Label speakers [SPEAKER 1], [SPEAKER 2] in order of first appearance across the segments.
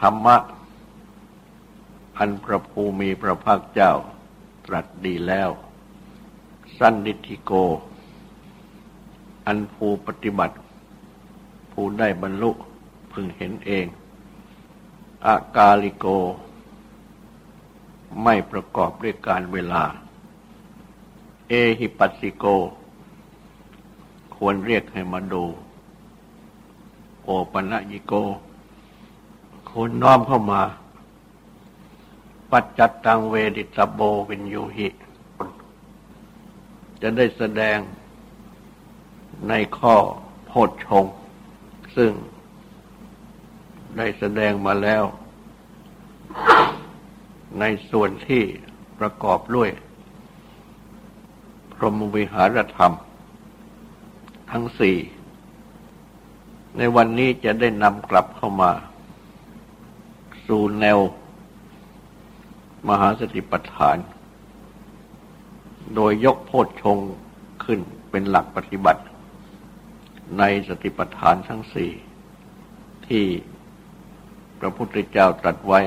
[SPEAKER 1] ธรรมะ อันพระภูมิพระภาคเจ้าตรัสดีแล้ว สันนิธิโก อันผู้ปฏิบัติ ผู้ได้บรรลุพึงเห็นเอง อากาลิโก ไม่ประกอบด้วยการเวลา เอหิปัสสิโก ควรเรียกให้มาดู โอปัญญิโก คนน้อมเข้ามา ปัจจัตตังเวดิตโบวินยูหิ จะได้แสดงในข้อโพชฌงซึ่งได้แสดงมาแล้ว ในส่วนที่ประกอบด้วย พรหมวิหารธรรม ทั้งสี่ ในวันนี้จะได้นำกลับเข้ามา สู่แนว มหาสติปัฏฐาน โดยยกโพชฌงขึ้นเป็นหลักปฏิบัติ ในสติปัฏฐานทั้งสี่ ที่พระพุทธเจ้าตรัสไว้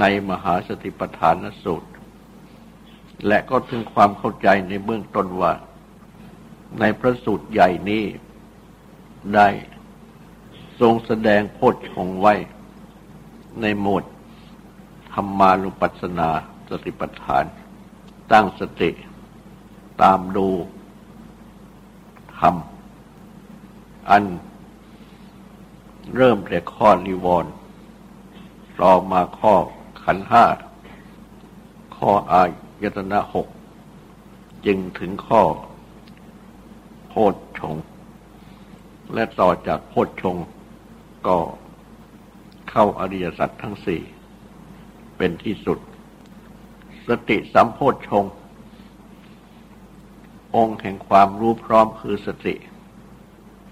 [SPEAKER 1] ในมหาสติปัฏฐานสูตร และก็ถึงความเข้าใจในเบื้องต้นว่า ในพระสูตรใหญ่นี้ได้ทรงแสดงโพชฌงไว้ ในหมวดธรรมานุปัสสนาสติปัฏฐาน ตั้งสติตามดูธรรม อันเริ่มแต่ข้อนิวรณ์ต่อมาข้อขันห้า ข้ออายตนะหก จึงถึงข้อโพชฌงและต่อจากโพชฌงก็ เข้าอริยสัจทั้งสี่เป็นที่สุด สติสัมโพธชงองค์แห่งความรู้พร้อมคือสติ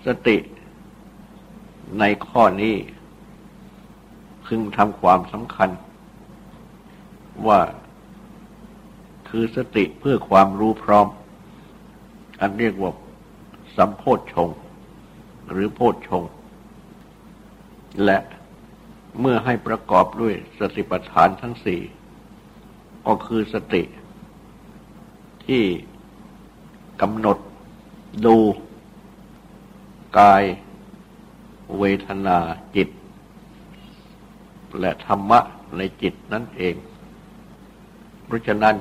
[SPEAKER 1] สติในข้อนี้พึงทำความสำคัญ ว่าคือสติเพื่อความรู้พร้อม อันเรียกว่าสัมโพธชงหรือโพธชงและ เมื่อให้ประกอบด้วยสติปัฏฐานทั้งสี่ก็คือสติ ที่กำหนดดู กาย เวทนาจิต และธรรมะในจิตนั่นเอง เพราะฉะนั้น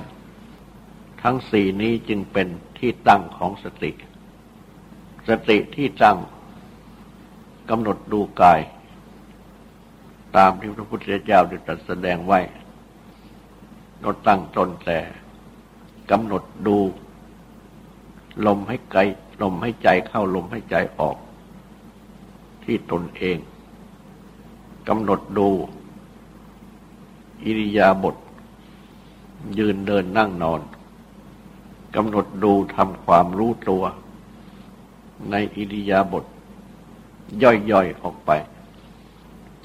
[SPEAKER 1] ทั้งสี่นี้จึงเป็นที่ตั้งของสติ สติที่ตั้งกำหนดดูกาย ตามที่พระพุทธเจ้าได้ตรัสแสดงไว้เราตั้งตนแต่กำหนดดู ลมให้ไกลลมให้ใจเข้าลมให้ใจออก ที่ตนเองกำหนดดู อิริยาบถยืนเดินนั่งนอนกำหนดดูทำความรู้ตัว ในอิริยาบถย่อยๆออกไป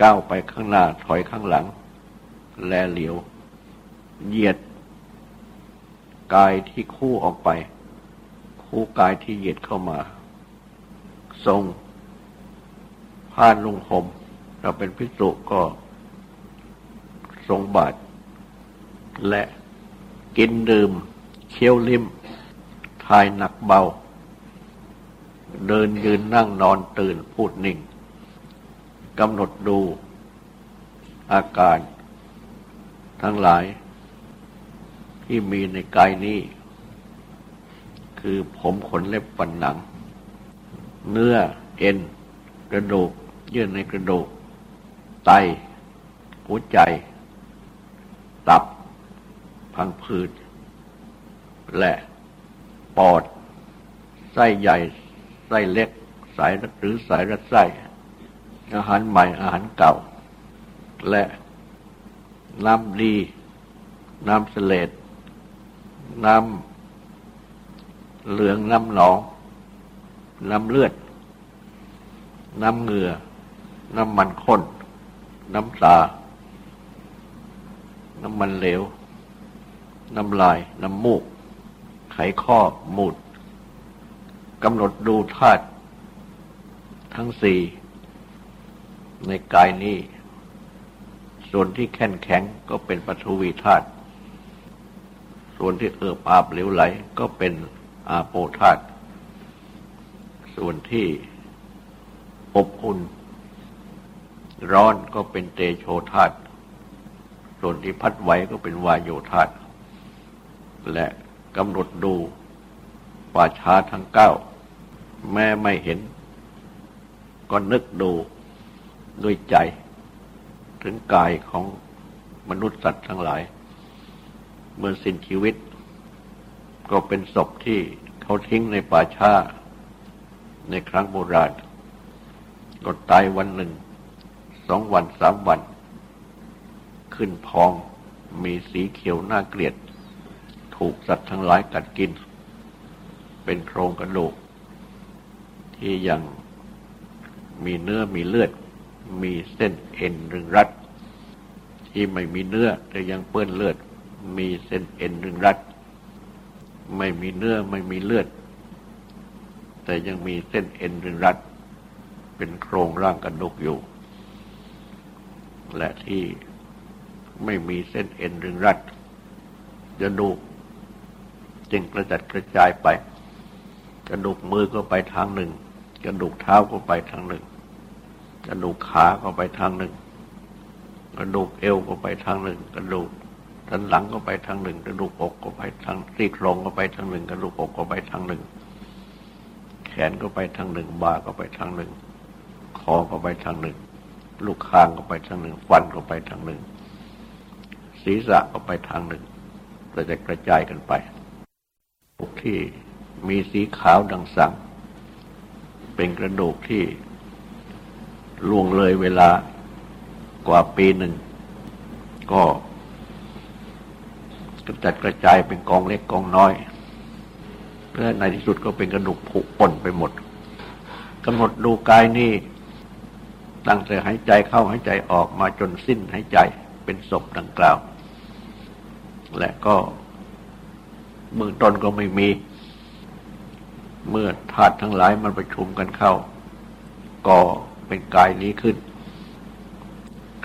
[SPEAKER 1] ก้าวไปข้างหน้าถอยข้างหลัง แลเหลียว เหยียด กายที่คู่ออกไป คู่กายที่เหยียดเข้ามา ทรงผ้าลุงหมเราเป็นพิสุก็ทรงบาท และกินดื่ม เคี้ยวลิ้ม ทายหนักเบา เดินยืนนั่งนอนตื่นพูดนิ่ง กำหนดดูอาการทั้งหลายที่มีในกายนี้ คือผมขนเล็บฟันหนัง เนื้อเอ็น กระดูก เยื่อในกระดูก ไต หัวใจ ตับ พังผืด และปอด ไส้ใหญ่ ไส้เล็ก สายหรือสายรัดไส้ อาหารใหม่อาหารเก่า และน้ำดี น้ำเสลดน้ำเหลืองน้ำหนอง น้ำเลือด น้ำเหงื่อ น้ำมันข้น น้ำตา น้ำมันเหลว น้ำลาย น้ำมูก ไขข้อมูดกำหนดดูธาตุทั้งสี่ ในกายนี้ ส่วนที่แข็งแข็งก็เป็นปฐวีธาตุ ส่วนที่เอิบอาบเหลวไหลก็เป็นอาโปธาตุ ส่วนที่อบอุ่น ร้อนก็เป็นเตโชธาตุ ส่วนที่พัดไหวก็เป็นวายโยธาตุ และกำหนดดูป่าช้าทั้งเก้า แม้ไม่เห็น ก็นึกดู ด้วยใจ ถึงกายของมนุษย์สัตว์ทั้งหลาย เมื่อสิ้นชีวิต ก็เป็นศพที่เขาทิ้งในป่าช้า ในครั้งโบราณ ก็ตายวันหนึ่ง สองวันสามวัน ขึ้นพองมีสีเขียวน่าเกลียด ถูกสัตว์ทั้งหลายกัดกิน เป็นโครงกระดูกที่ยังมีเนื้อมีเลือด มีเส้นเอ็นรึงรัด ที่ไม่มีเนื้อแต่ยังเปื้อนเลือด มีเส้นเอ็นรึงรัด ไม่มีเนื้อไม่มีเลือด แต่ยังมีเส้นเอ็นรึงรัด เป็นโครงร่างกระดูกอยู่ และที่ไม่มีเส้นเอ็นรึงรัดกระดูกจึงกระจัดกระจายไป กระดูกมือก็ไปทางหนึ่ง กระดูกเท้าก็ไปทางหนึ่ง กระดูกขาก็ไปทางหนึ่ง กระดูกเอวก็ไปทางหนึ่ง กระดูกสันหลังก็ไปทางหนึ่ง กระดูกอกก็ไปทางซี่โครงก็ไปทางหนึ่ง กระดูกอกก็ไปทางหนึ่ง แขนก็ไปทางหนึ่งบ่าก็ไปทางหนึ่ง คอก็ไปทางหนึ่ง ลูกคางก็ไปทางหนึ่ง ฟันก็ไปทางหนึ่ง ศีรษะก็ไปทางหนึ่งกระจายกระจายกันไปที่มีสีขาวดังสัง เป็นกระดูกที่ ล่วงเลยเวลากว่าปีหนึ่ง ก็กระจัดกระจายเป็นกองเล็กกองน้อยเพื่อในที่สุดก็เป็นกระดูกผุป่นไปหมดกำหนดดูกายนี้ตั้งแต่หายใจเข้าหายใจออกมาจนสิ้นหายใจเป็นศพดังกล่าว และก็เมืองตนก็ไม่มี เมื่อธาตุทั้งหลายมันประชุมกันเข้า ก็ เป็นกายนี้ขึ้น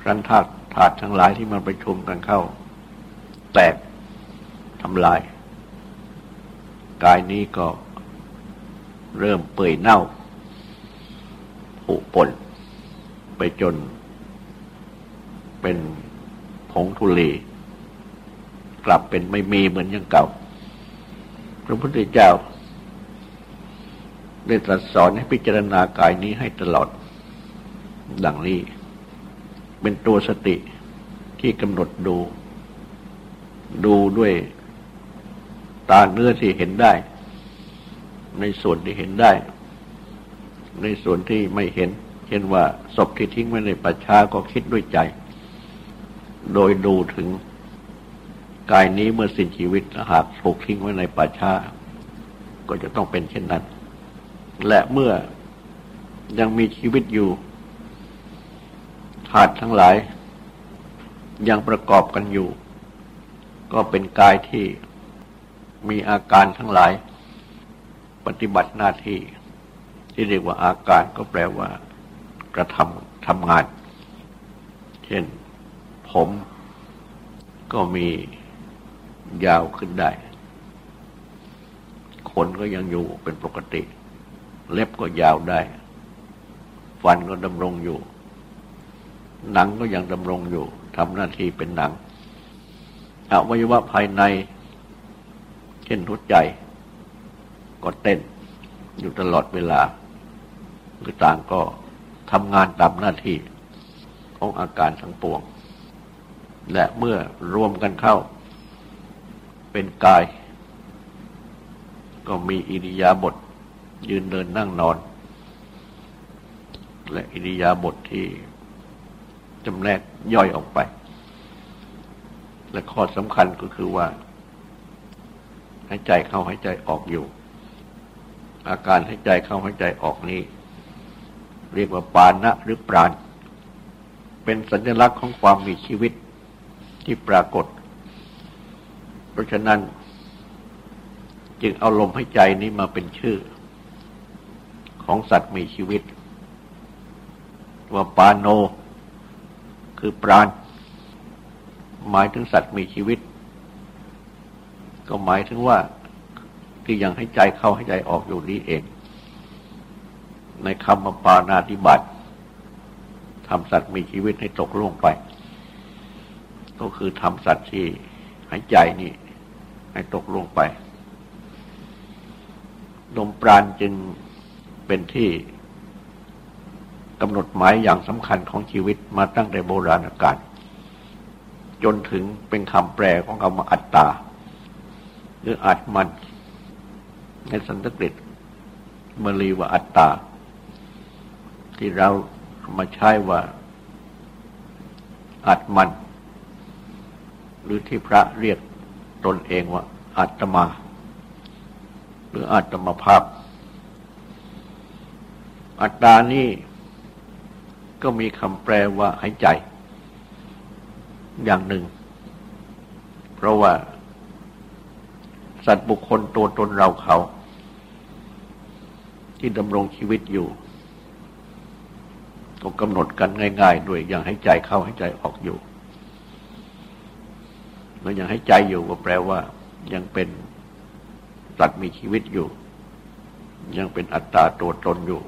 [SPEAKER 1] ครั้นธาตุธาตุทั้งหลายที่มันไปชุมกันเข้า แตกทำลาย กายนี้ก็เริ่มเปื่อยเน่าผุปนไปจน เป็นผงทุลีกลับเป็นไม่มีเหมือนอย่างเก่า พระพุทธเจ้าได้ตรัสสอนให้พิจารณากายนี้ให้ตลอด ดังนี้ เป็นตัวสติที่กำหนดดู ดูด้วยตาเนื้อที่เห็นได้ ในส่วนที่เห็นได้ ในส่วนที่ไม่เห็น เช่นว่าศพที่ทิ้งไว้ในป่าช้าก็คิดด้วยใจ โดยดูถึงกายนี้เมื่อสิ้นชีวิตหากถูกทิ้งไว้ในป่าช้า ก็จะต้องเป็นเช่นนั้น และเมื่อยังมีชีวิตอยู่าตุทั้งหลาย ยังประกอบกันอยู่ ก็เป็นกายที่มีอาการทั้งหลาย ปฏิบัติหน้าที่ ที่เรียกว่าอาการก็แปลว่ากระทำทำงาน เช่นผมก็มียาวขึ้นได้ ขนก็ยังอยู่เป็นปกติ เล็บก็ยาวได้ ฟันก็ดำรงอยู่ หนังก็ยังดำรงอยู่ทำหน้าที่เป็นหนังอวัยวะภายใน เช่นหัวใจ ก็เต้นอยู่ตลอดเวลาหรือต่างก็ทำงานตามหน้าที่ของอาการทั้งปวง และเมื่อรวมกันเข้าเป็นกาย ก็มีอิริยาบถยืนเดินนั่งนอน และอิริยาบถทที่ จำแนกย่อยออกไป และข้อสำคัญก็คือว่า หายใจเข้าหายใจออกอยู่ อาการหายใจเข้าหายใจออกนี้ เรียกว่าปานะหรือปราณ เป็นสัญลักษณ์ของความมีชีวิตที่ปรากฏ เพราะฉะนั้น จึงเอาลมหายใจนี้มาเป็นชื่อ ของสัตว์มีชีวิต ว่าปาโน คือปราณ หมายถึงสัตว์มีชีวิต ก็หมายถึงว่าที่ยังให้ใจเข้าให้ใจออกอยู่นี้เอง ในคำปานาธิบัติทำสัตว์มีชีวิตให้ตกล่วงไป ก็คือทำสัตว์ที่หายใจนี่ ให้ตกล่วงไปลมปราณจึงเป็นที่ กำหนดหมายอย่างสำคัญของชีวิตมาตั้งแต่โบราณกาลจนถึงเป็นคำแปลของคำว่าอัตตา หรืออัตมัน ในสันสกฤตมลีว่าอัตตา ที่เรามาใช้ว่า อัตมัน หรือที่พระเรียกตนเองว่าอัตมา หรืออัตมภาพ อัตตานี่ ก็มีคำแปลว่าหายใจ อย่างหนึ่ง เพราะว่า สัตว์บุคคลตัวตนเราเขา ที่ดำรงชีวิตอยู่ก็กำหนดกันง่าย ๆ ด้วยอย่างให้ใจเข้าให้ใจออกอยู่แล้วยังให้ใจอยู่ก็แปลว่า ยังเป็นสัตว์มีชีวิตอยู่ ยังเป็นอัตตาตัวตนอยู่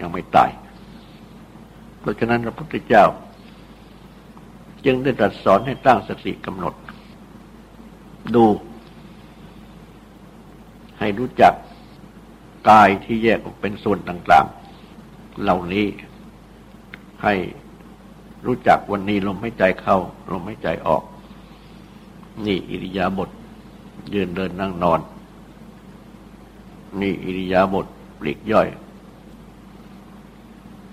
[SPEAKER 1] ยังไม่ตาย เพราะฉะนั้นพระพุทธเจ้า จึงได้ตรัสสอนให้ตั้งสติกำหนด ดู ให้รู้จักกายที่แยกออกเป็นส่วนต่างๆ เหล่านี้ให้รู้จักวันนี้ลมหายใจเข้า ลมหายใจออก นี่อิริยาบถยืนเดินนั่งนอน นี่อิริยาบถปลีกย่อย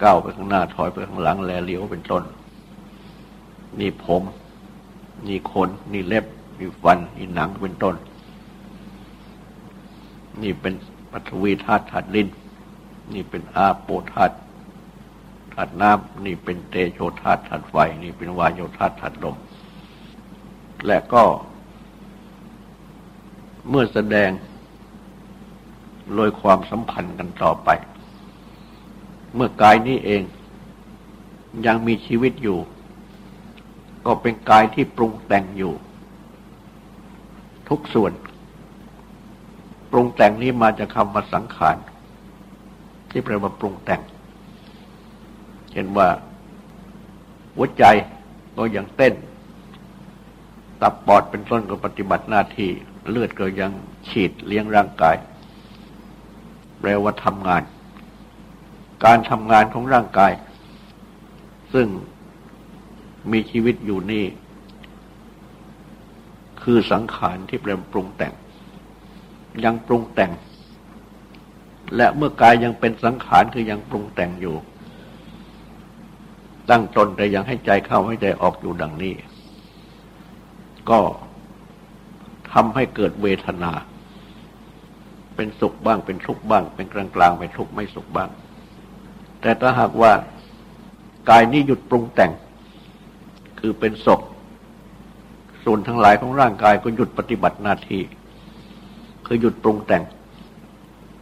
[SPEAKER 1] ก้าวไปข้างหน้าถอยไปข้างหลังแลเลี้ยวเป็นต้น นี่ผม นี่ขน นี่เล็บ นี่ฟัน นี่หนังเป็นต้น นี่เป็นปัทวีธาตุธาตุลินนี่เป็นอาโปธาตุธาตุน้ำนี่เป็นเตโชธาตุธาตุไฟ นี่เป็นวายโยธาตุธาตุลม และก็เมื่อแสดงโดยความสัมพันธ์กันต่อไป เมื่อกายนี้เอง ยังมีชีวิตอยู่ ก็เป็นกายที่ปรุงแต่งอยู่ ทุกส่วน ปรุงแต่งนี้มาจากคำว่าสังขาร ที่แปลว่าปรุงแต่งเช่นว่า หัวใจก็ยังเต้น ตับปอดเป็นต้นก็ปฏิบัติหน้าที่ เลือดก็ยังฉีดเลี้ยงร่างกาย แปลว่าทำงาน การทำงานของร่างกาย ซึ่งมีชีวิตอยู่นี่ คือสังขารที่แปลปรุงแต่ง ยังปรุงแต่ง และเมื่อกายยังเป็นสังขารคือยังปรุงแต่งอยู่ ตั้งตนแต่ยังให้ใจเข้าให้ใจออกอยู่ดังนี้ ก็ทำให้เกิดเวทนา เป็นสุขบ้างเป็นทุกข์บ้าง เป็นกลางกลางเป็นทุกข์ไม่สุขบ้าง แต่ถ้าหากว่ากายนี้หยุดปรุงแต่ง คือเป็นศพ ส่วนทั้งหลายของร่างกายก็หยุดปฏิบัติหน้าที่ คือหยุดปรุงแต่ง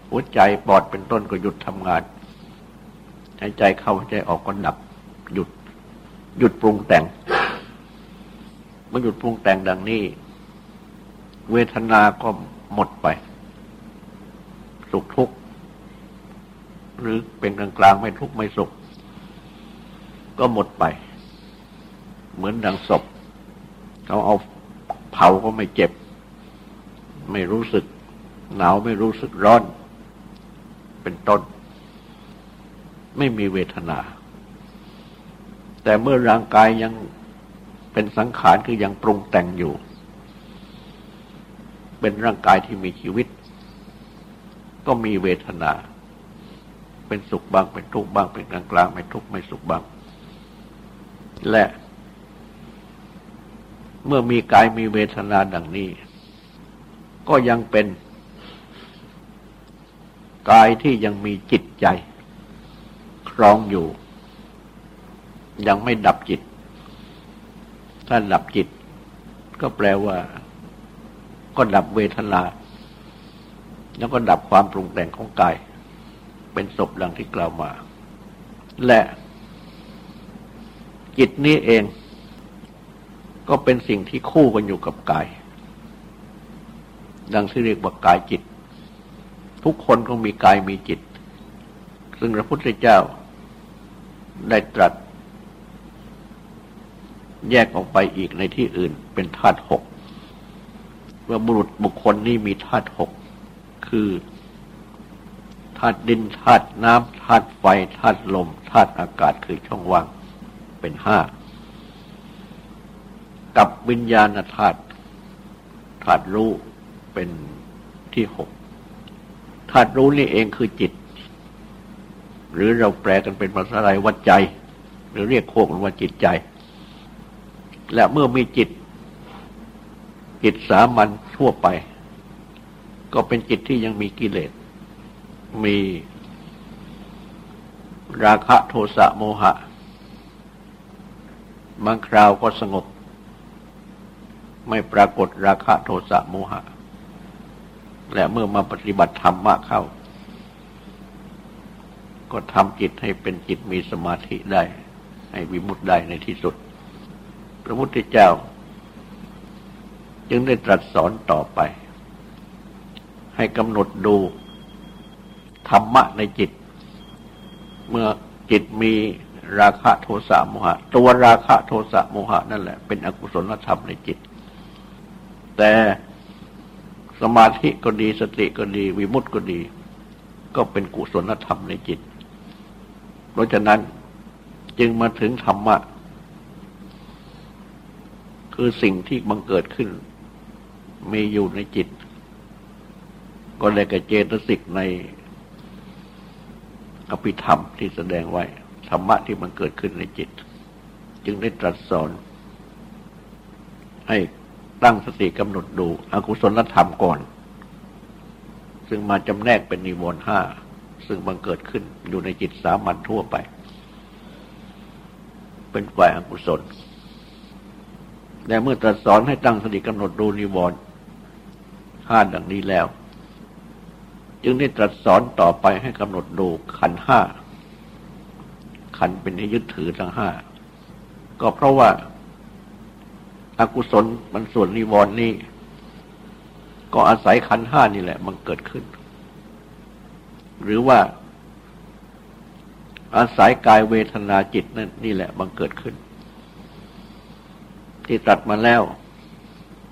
[SPEAKER 1] หัวใจปอดเป็นต้นก็หยุดทำงานหายใจเข้าหายใจออกก็ดับ หยุด หยุดปรุงแต่งเมื่อหยุดปรุงแต่งดังนี้ เวทนาก็หมดไป สุขทุกข์ หรือเป็นกลางกลางไม่ทุกข์ไม่สุข ก็หมดไป เหมือนดังศพ เขาเอาเผาก็ไม่เจ็บ ไม่รู้สึก หนาวไม่รู้สึกร้อน เป็นต้น ไม่มีเวทนา แต่เมื่อร่างกายยังเป็นสังขารคือยังปรุงแต่งอยู่ เป็นร่างกายที่มีชีวิต ก็มีเวทนา เป็นสุขบ้างเป็นทุกข์บ้างเป็นกลางกลางไม่ทุกข์ไม่สุขบ้าง และ เมื่อมีกายมีเวทนาดังนี้ ก็ยังเป็น กายที่ยังมีจิตใจ ครองอยู่ ยังไม่ดับจิต ถ้าดับจิต ก็แปลว่า ก็ดับเวทนา แล้วก็ดับความปรุงแต่งของกาย เป็นศพดังที่กล่าวมา และจิตนี้เองก็เป็นสิ่งที่คู่กันอยู่กับกาย ดังที่เรียกว่ากายจิต ทุกคนก็มีกายมีจิต ซึ่งพระพุทธเจ้าได้ตรัส แยกออกไปอีกในที่อื่นเป็นธาตุหกว่าบุรุษบุคคลนี้มีธาตุหกคือ ธาตุดินธาตุน้ำธาตุไฟธาตุลมธาตุอากาศคือช่องว่างเป็นห้ากับวิญญาณธาตุธาตุรู้เป็นที่หกธาตุรู้นี่เองคือจิต หรือเราแปลกันเป็นภาษาไทยว่าใจ หรือเรียกโคกันว่าจิตใจ และเมื่อมีจิต จิตสามัญทั่วไป ก็เป็นจิตที่ยังมีกิเลส มีราคะโทสะโมหะ บางคราวก็สงบ ไม่ปรากฏราคะโทสะโมหะ และเมื่อมาปฏิบัติธรรมมากเข้า ก็ทำจิตให้เป็นจิตมีสมาธิได้ ให้วิมุตได้ในที่สุด พระพุทธเจ้า จึงได้ตรัสสอนต่อไป ให้กำหนดดู ธรรมะในจิต เมื่อจิตมีราคะโทสะโมหะ ตัวราคะโทสะโมหะนั่นแหละ เป็นอกุศลธรรมในจิต แต่สมาธิก็ดีสติก็ดี วิมุตติก็ดี ก็เป็นกุศลธรรมในจิต เพราะฉะนั้นจึงมาถึงธรรมะ คือสิ่งที่บังเกิดขึ้น มีอยู่ในจิต ก็เลยกระเจตสิกใน อภิธรรมที่แสดงไว้ ธรรมะที่มันเกิดขึ้นในจิต จึงได้ตรัสสอน ให้ตั้งสติกำหนดดูอกุศลธรรมก่อน ซึ่งมาจำแนกเป็นนิวรณ์ห้าซึ่งบังเกิดขึ้นอยู่ในจิตสามัญทั่วไป เป็นฝ่ายอกุศลแต่เมื่อตรัสสอนให้ตั้งสติกำหนดดูนิวรณ์ห้าดังนี้แล้ว จึงได้ตรัสสอนต่อไปให้กำหนดดูขันห้า ขันเป็นให้ยึดถือทั้งห้า ก็เพราะว่าอากุศลมันส่วนนิวรณ์นี่ก็อาศัยขันห้านี่แหละ มันเกิดขึ้น หรือว่าอาศัยกายเวทนาจิตนั่นนี่แหละมันเกิดขึ้น ที่ตัดมาแล้ว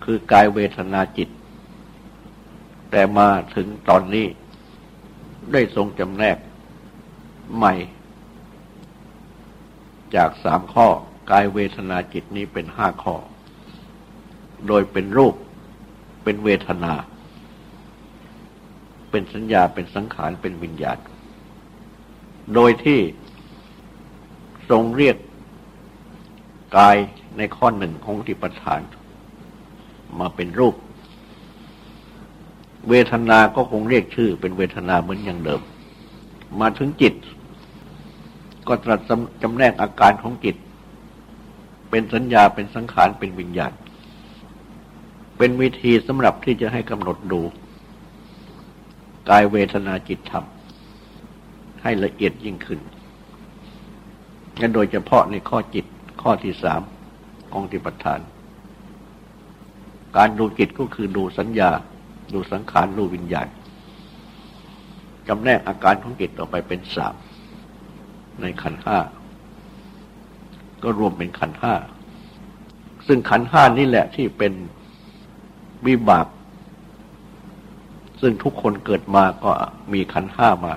[SPEAKER 1] คือกายเวทนาจิต แต่มาถึงตอนนี้ได้ทรงจำแนกใหม่ จากสามข้อกายเวทนาจิตนี้เป็นห้าข้อ โดยเป็นรูป เป็นเวทนา เป็นสัญญาเป็นสังขารเป็นวิญญาณ โดยที่ทรงเรียกกายในข้อหนึ่งของติปฐาน มาเป็นรูป เวทนาก็คงเรียกชื่อ เป็นเวทนาเหมือนอย่างเดิม มาถึงจิต ก็ตรัสจำแนกอาการของจิต เป็นสัญญาเป็นสังขารเป็นวิญญาณ เป็นวิธีสำหรับที่จะให้กำหนดดู กายเวทนาจิตธรรม ให้ละเอียดยิ่งขึ้นและโดยเฉพาะในข้อจิตข้อที่สามของติปทาน การดูจิตก็คือดูสัญญา ดูสังขารดูวิญญาณจำแนกอาการของจิตออกไปเป็นสามในขันห้าก็รวมเป็นขันห้าซึ่งขันห้านี่แหละที่เป็นวิบาก ซึ่งทุกคนเกิดมาก็มีขันห้ามา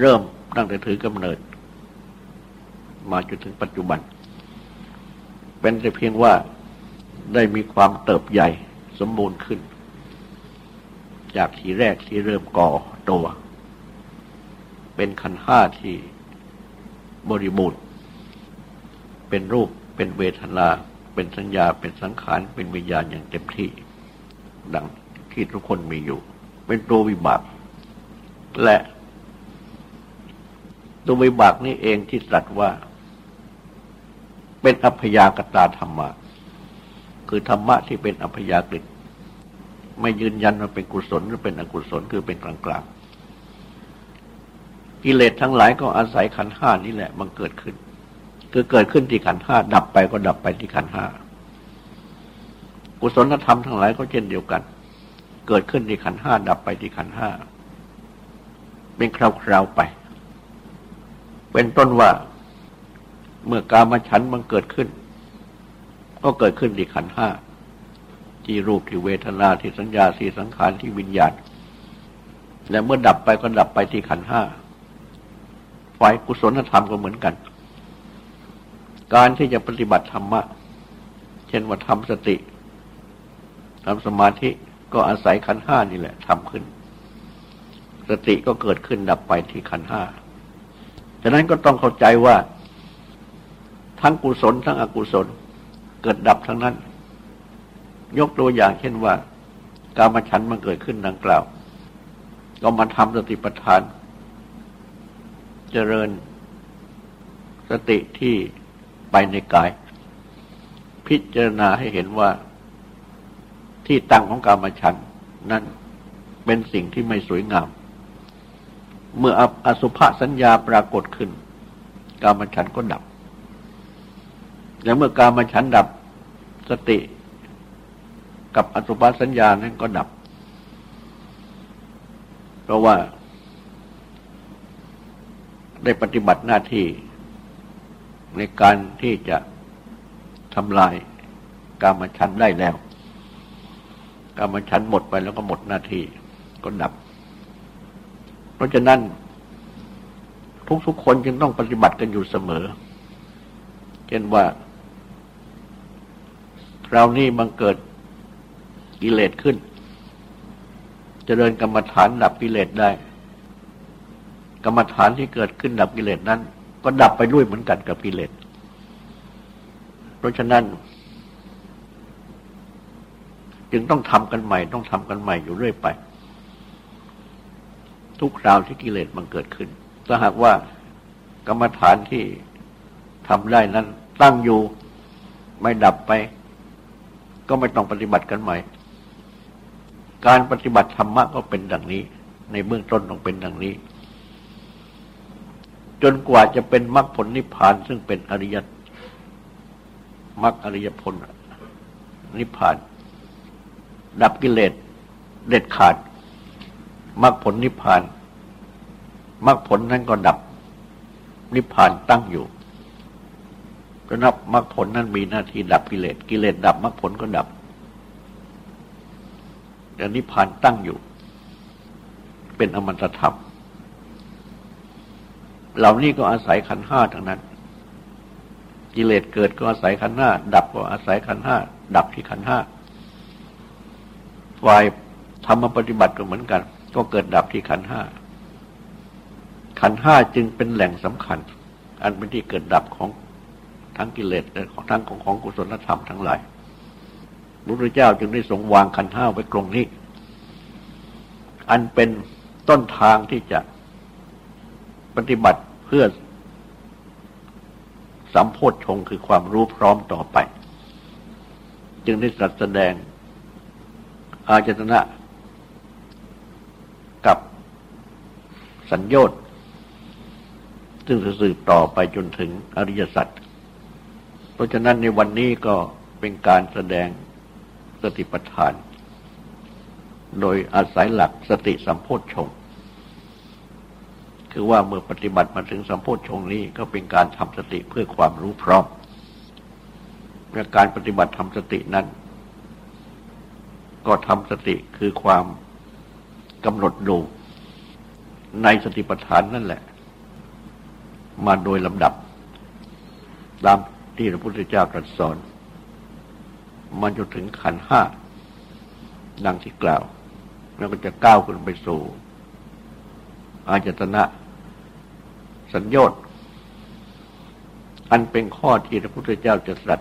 [SPEAKER 1] เริ่มตั้งแต่ถือกำเนิด มาจนถึงปัจจุบัน เป็นแต่เพียงว่าได้มีความเติบใหญ่ สมบูรณ์ขึ้น จากทีแรกที่เริ่มก่อตัว เป็นขันห้าที่บริบูรณ์ เป็นรูปเป็นเวทนา เป็นสัญญาเป็นสังขารเป็นวิญญาณอย่างเต็มที่ ดังที่ทุกคนมีอยู่ เป็นตัววิบาก และตัววิบากนี้เองที่ตรัสว่าเป็นอัพยากตาธรรมะ คือธรรมะที่เป็นอัพยากฤิ ไม่ยืนยันว่าเป็นกุศลหรือเป็นอกุศลคือเป็นกลางกลางกิเลสทั้งหลายก็อาศัยขันห้านี่แหละมันเกิดขึ้น คือเกิดขึ้นที่ขันห้าดับไปก็ดับไปที่ขันห้ากุศลธรรมทั้งหลายก็เช่นเดียวกัน เกิดขึ้นที่ขันห้าดับไปที่ขันห้าเป็นคราวๆไป เป็นต้นว่าเมื่อกามาฉันมันเกิดขึ้น ก็เกิดขึ้นที่ขันห้า ที่รูปที่เวทนาที่สัญญาที่สังขารที่วิญญาณและเมื่อดับไปก็ดับไปที่ขันห้าฝ่ายกุศลธรรมก็เหมือนกัน การที่จะปฏิบัติธรรมะ เช่นว่าทำสติทำสมาธิก็อาศัยขันห้านี่แหละทำขึ้น สติก็เกิดขึ้นดับไปที่ขันห้าฉะนั้นก็ต้องเข้าใจว่า ทั้งกุศลทั้งอกุศล เกิดดับทั้งนั้น ยกตัวอย่างเช่นว่า การมาฉันมันเกิดขึ้นดังกล่าว ก็มาทำสติปัฏฐาน เจริญสติที่ไปในกาย พิจารณาให้เห็นว่าที่ตั้งของการมาฉันนั้นเป็นสิ่งที่ไม่สวยงาม เมื่ออสุภสัญญาปรากฏขึ้น การมาฉันก็ดับ และเมื่อการมาฉันดับสติ กับอสุภสัญญานั้นก็ดับ เพราะว่า ได้ปฏิบัติหน้าที่ ในการที่จะทำลายการมาฉันได้แล้วการมาฉันหมดไปแล้วก็หมดหน้าที่ก็ดับ เพราะฉะนั้นทุกๆคนจึงต้องปฏิบัติกันอยู่เสมอ เช่นว่า เรานี่บังเกิด กิเลสขึ้นจเจริญกรรมฐานดับกิเลสได้ กรรมฐานที่เกิดขึ้นดับกิเลสนั้น ก็ดับไปด้วยเหมือนกันกับกิเลส เพราะฉะนั้น จึงต้องทำกันใหม่ ต้องทำกันใหม่อยู่เรื่อยไป ทุกคราวที่กิเลสมันเกิดขึ้นถ้าหากว่ากรรมฐานที่ทำได้นั้น ตั้งอยู่ไม่ดับไป ก็ไม่ต้องปฏิบัติกันใหม่ การปฏิบัติธรรมะก็เป็นดังนี้ ในเบื้องต้นต้องเป็นดังนี้ จนกว่าจะเป็นมรรคผลนิพพานซึ่งเป็นอริยมรรคอริยผลนิพพาน ดับกิเลสเด็ดขาดมรรคผลนิพพานมรรคผลนั้นก็ดับนิพพานตั้งอยู่ก็นับมรรคผลนั้นมีหน้าที่ดับกิเลสกิเลสดับมรรคผลก็ดับ แต่นิพพานตั้งอยู่ เป็นอมตะธรรม เหล่านี้ก็อาศัยขันห้าทั้งนั้น กิเลสเกิดก็อาศัยขันห้า ดับก็อาศัยขันห้า ดับที่ขันห้าฝ่ายธรรมปฏิบัติก็เหมือนกัน ก็เกิดดับที่ขันห้า ขันห้าจึงเป็นแหล่งสำคัญ อันเป็นที่เกิดดับของทั้งกิเลสและทั้งของของกุศลธรรมทั้งหลาย พระพุทธเจ้าจึงได้ทรงวางขันห้าไว้ตรงนี้ อันเป็นต้นทางที่จะปฏิบัติเพื่อสัมโพธชงคือความรู้พร้อมต่อไป จึงได้ตรัสแสดง อาจตนะกับสัญญา์ซึ่งสืบต่อไปจนถึงอริยสัจเพราะฉะนั้นในวันนี้ก็เป็นการแสดง สติปัฏฐาน โดยอาศัยหลักสติสัมโพธชงคือว่าเมื่อปฏิบัติมาถึงสัมโพธชงนี้ก็เป็นการทำสติเพื่อความรู้พร้อมและการปฏิบัติทำสตินั้น ก็ทำสติคือความกำหนดดู ในสติปัฏฐานนั่นแหละ มาโดยลำดับ ตามที่พระพุทธเจ้าตรัสสอน มันจนถึงขันห้าดังที่กล่าว แล้วก็จะก้าวขึ้นไปสู่ อาจตนะ สัญญต์อันเป็นข้อที่พระพุทธเจ้าจะสัตรัส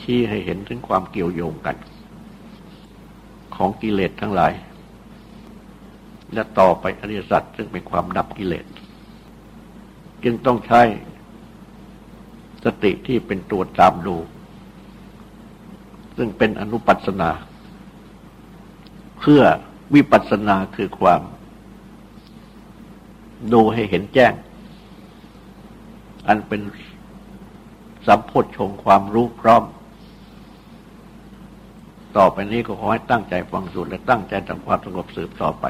[SPEAKER 1] ชี้ให้เห็นถึงความเกี่ยวโยงกัน ของกิเลสทั้งหลาย และต่อไปอริยสัจซึ่งเป็นความดับกิเลสจึงต้องใช้สติที่เป็นตัวตามดู ซึ่งเป็นอนุปัสนา เพื่อวิปัสนาคือความ ดูให้เห็นแจ้ง อันเป็นสัมโพธชงความรู้พร้อม ต่อไปนี้ก็ขอให้ตั้งใจฟังสูตรและตั้งใจทำความสงบสืบต่อไป